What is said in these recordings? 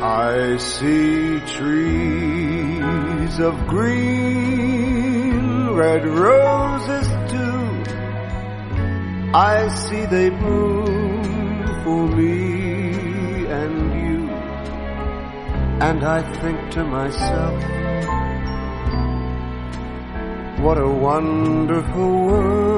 I see trees of green, red roses too. I see they bloom for me and you. And I think to myself, what a wonderful world.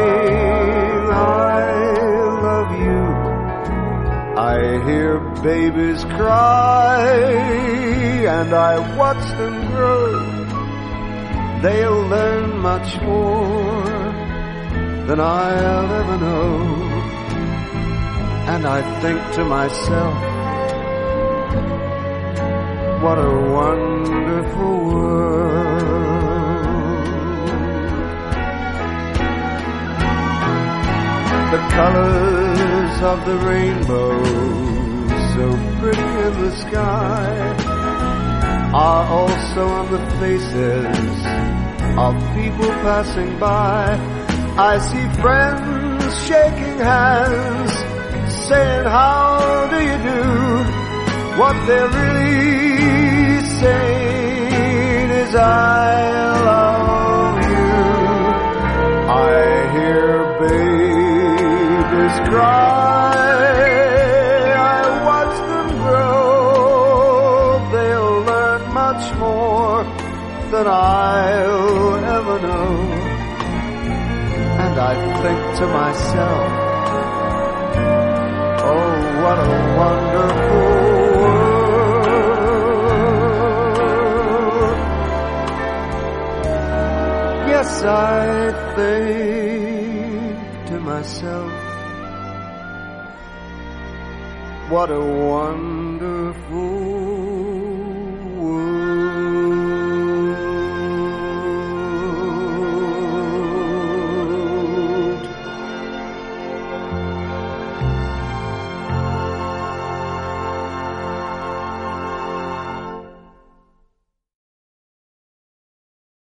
I hear babies cry and I watch them grow. They'll learn much more than I'll ever know. And I think to myself, what a wonderful world. The colors of the rainbow, so pretty in the sky, are also on the faces of people passing by. I see friends shaking hands, saying, How do you do? What they're really saying is, I love than I'll ever know. And I think to myself, oh, what a wonderful world. Yes, I think to myself, what a wonderful